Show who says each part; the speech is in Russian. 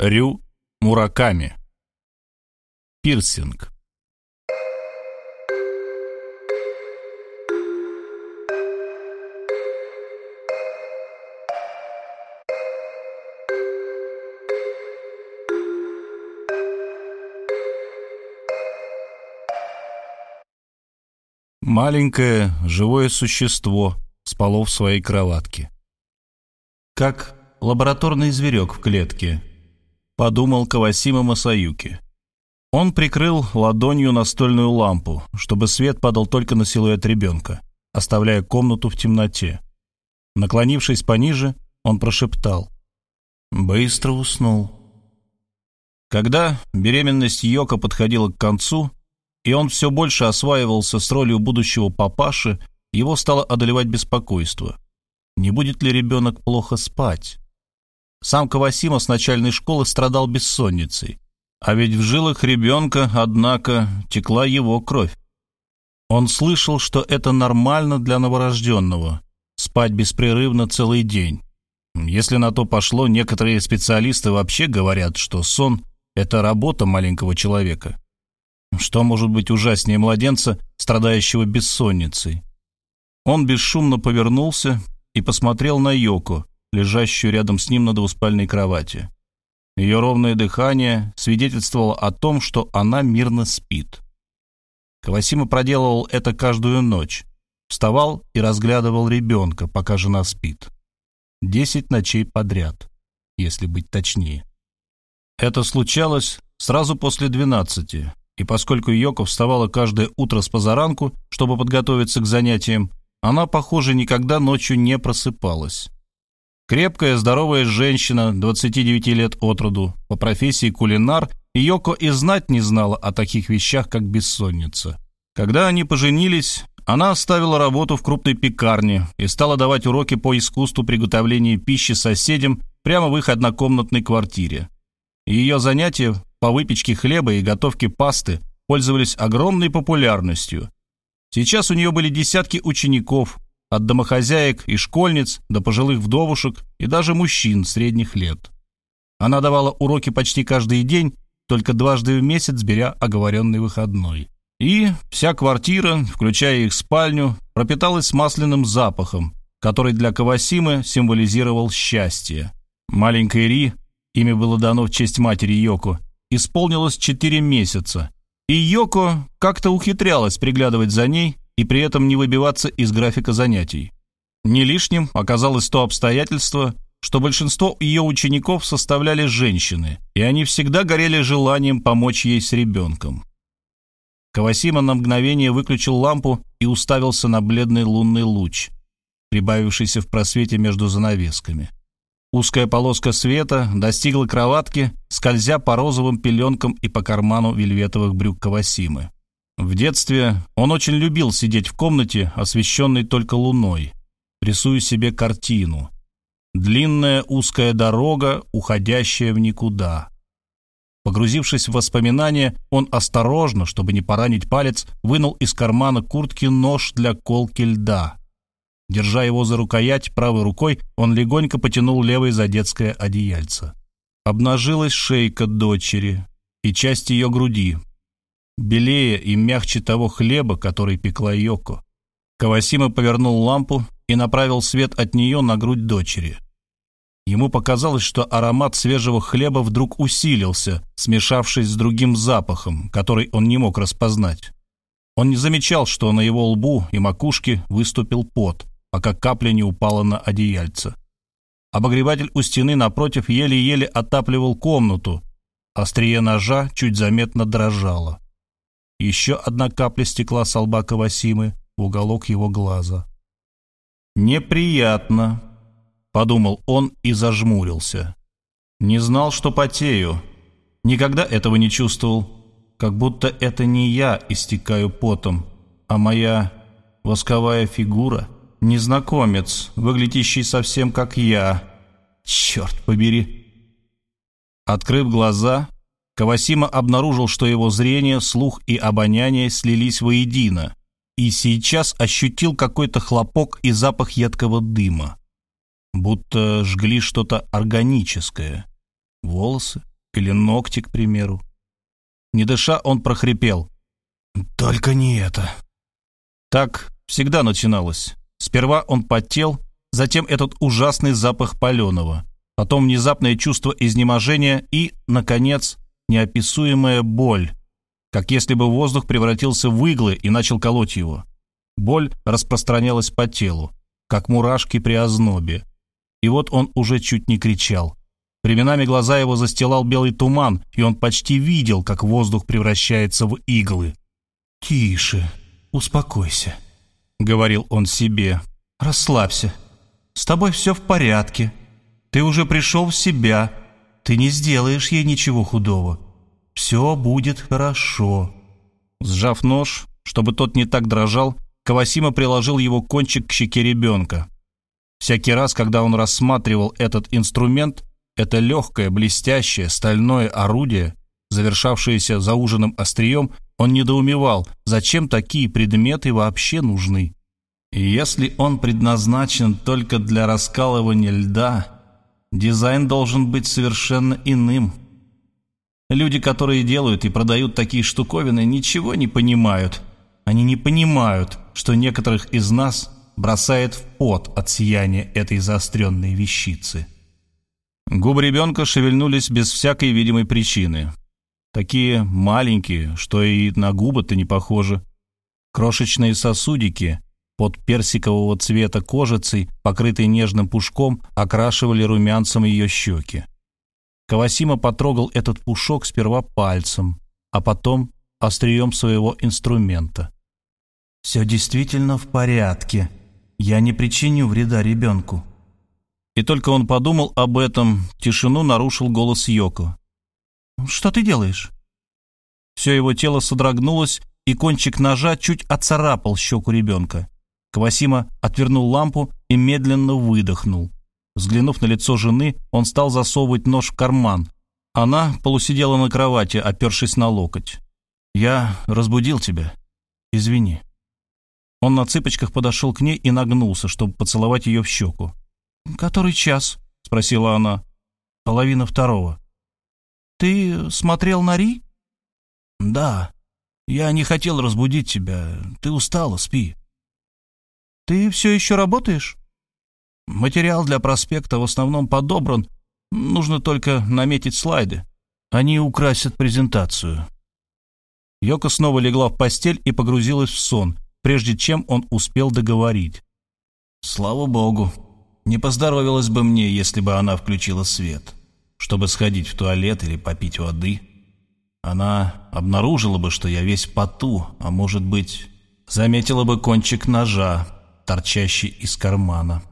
Speaker 1: Рю Мураками. Пирсинг. Маленькое живое существо спало в своей кроватке. Как лабораторный зверек в клетке, подумал Кавасима Масаюки. Он прикрыл ладонью настольную лампу, чтобы свет падал только на силуэт ребенка, оставляя комнату в темноте. Наклонившись пониже, он прошептал. Быстро уснул. Когда беременность Йока подходила к концу, и он все больше осваивался с ролью будущего папаши, его стало одолевать беспокойство. Не будет ли ребенок плохо спать? Сам Кавасима с начальной школы страдал бессонницей, а ведь в жилах ребенка, однако, текла его кровь. Он слышал, что это нормально для новорожденного – спать беспрерывно целый день. Если на то пошло, некоторые специалисты вообще говорят, что сон – это работа маленького человека. Что может быть ужаснее младенца, страдающего бессонницей? Он бесшумно повернулся и посмотрел на Йоко, лежащую рядом с ним на двуспальной кровати. Ее ровное дыхание свидетельствовало о том, что она мирно спит. Кавасима проделывал это каждую ночь. Вставал и разглядывал ребенка, пока жена спит. Десять ночей подряд, если быть точнее. Это случалось сразу после двенадцати, и поскольку Йоко вставала каждое утро с позаранку, чтобы подготовиться к занятиям, она, похоже, никогда ночью не просыпалась. Крепкая, здоровая женщина, 29 лет от роду, по профессии кулинар, Йоко и знать не знала о таких вещах, как бессонница. Когда они поженились, она оставила работу в крупной пекарне и стала давать уроки по искусству приготовления пищи соседям прямо в их однокомнатной квартире. Ее занятия по выпечке хлеба и готовке пасты пользовались огромной популярностью. Сейчас у нее были десятки учеников, от домохозяек и школьниц до пожилых вдовушек и даже мужчин средних лет. Она давала уроки почти каждый день, только дважды в месяц беря оговоренный выходной. И вся квартира, включая их спальню, пропиталась масляным запахом, который для Кавасимы символизировал счастье. Маленькой Ри, имя было дано в честь матери Йоко, исполнилось четыре месяца, и Йоко как-то ухитрялась приглядывать за ней и при этом не выбиваться из графика занятий. Не лишним оказалось то обстоятельство, что большинство ее учеников составляли женщины, и они всегда горели желанием помочь ей с ребенком. Кавасима на мгновение выключил лампу и уставился на бледный лунный луч, прибавившийся в просвете между занавесками. Узкая полоска света достигла кроватки, скользя по розовым пеленкам и по карману вельветовых брюк Кавасимы. В детстве он очень любил сидеть в комнате, освещенной только луной, рисуя себе картину. Длинная узкая дорога, уходящая в никуда. Погрузившись в воспоминания, он осторожно, чтобы не поранить палец, вынул из кармана куртки нож для колки льда. Держа его за рукоять правой рукой, он легонько потянул левой за детское одеяльце. Обнажилась шейка дочери и часть ее груди, белее и мягче того хлеба, который пекла Йоко. Кавасима повернул лампу и направил свет от нее на грудь дочери. Ему показалось, что аромат свежего хлеба вдруг усилился, смешавшись с другим запахом, который он не мог распознать. Он не замечал, что на его лбу и макушке выступил пот, пока капля не упала на одеяльце. Обогреватель у стены напротив еле-еле отапливал комнату, острие ножа чуть заметно дрожало. Еще одна капля стекла с лба Кавасимы в уголок его глаза. «Неприятно», — подумал он и зажмурился. «Не знал, что потею. Никогда этого не чувствовал. Как будто это не я истекаю потом, а моя восковая фигура. Незнакомец, выглядящий совсем как я. Черт побери!» Открыв глаза, Кавасима обнаружил, что его зрение, слух и обоняние слились воедино, и сейчас ощутил какой-то хлопок и запах едкого дыма. Будто жгли что-то органическое. Волосы, Или ногти, к примеру. Не дыша, он прохрипел. «Только не это». Так всегда начиналось. Сперва он потел, затем этот ужасный запах паленого, потом внезапное чувство изнеможения и, наконец, неописуемая боль, как если бы воздух превратился в иглы и начал колоть его. Боль распространялась по телу, как мурашки при ознобе. И вот он уже чуть не кричал. Временами глаза его застилал белый туман, и он почти видел, как воздух превращается в иглы. «Тише, успокойся», — говорил он себе. «Расслабься. С тобой все в порядке. Ты уже пришел в себя. Ты не сделаешь ей ничего худого. Все будет хорошо». Сжав нож, чтобы тот не так дрожал, Кавасима приложил его кончик к щеке ребенка. Всякий раз, когда он рассматривал этот инструмент, это легкое, блестящее, стальное орудие, завершавшееся зауженным острием, он недоумевал, зачем такие предметы вообще нужны. Если он предназначен только для раскалывания льда, дизайн должен быть совершенно иным. Люди, которые делают и продают такие штуковины, ничего не понимают. Они не понимают, что некоторых из нас бросает в пот от сияния этой заостренной вещицы. Губы ребенка шевельнулись без всякой видимой причины. Такие маленькие, что и на губы-то не похожи. Крошечные сосудики под персикового цвета кожицей, покрытые нежным пушком, окрашивали румянцем ее щеки. Кавасима потрогал этот пушок сперва пальцем, а потом острием своего инструмента. «Все действительно в порядке. Я не причиню вреда ребенку». И только он подумал об этом, тишину нарушил голос Йоко. «Что ты делаешь?» Все его тело содрогнулось, и кончик ножа чуть оцарапал щеку ребенка. Квасима отвернул лампу и медленно выдохнул. Взглянув на лицо жены, он стал засовывать нож в карман. Она полусидела на кровати, опершись на локоть. «Я разбудил тебя. Извини». Он на цыпочках подошел к ней и нагнулся, чтобы поцеловать ее в щеку. «Который час?» — спросила она. «Половина второго». «Ты смотрел на Ри?» «Да. Я не хотел разбудить тебя. Ты устала, спи». «Ты все еще работаешь?» «Материал для проспекта в основном подобран. Нужно только наметить слайды. Они украсят презентацию». Йока снова легла в постель и погрузилась в сон, прежде чем он успел договорить. «Слава богу, не поздоровилось бы мне, если бы она включила свет, чтобы сходить в туалет или попить воды. Она обнаружила бы, что я весь поту, а может быть, заметила бы кончик ножа, торчащий из кармана.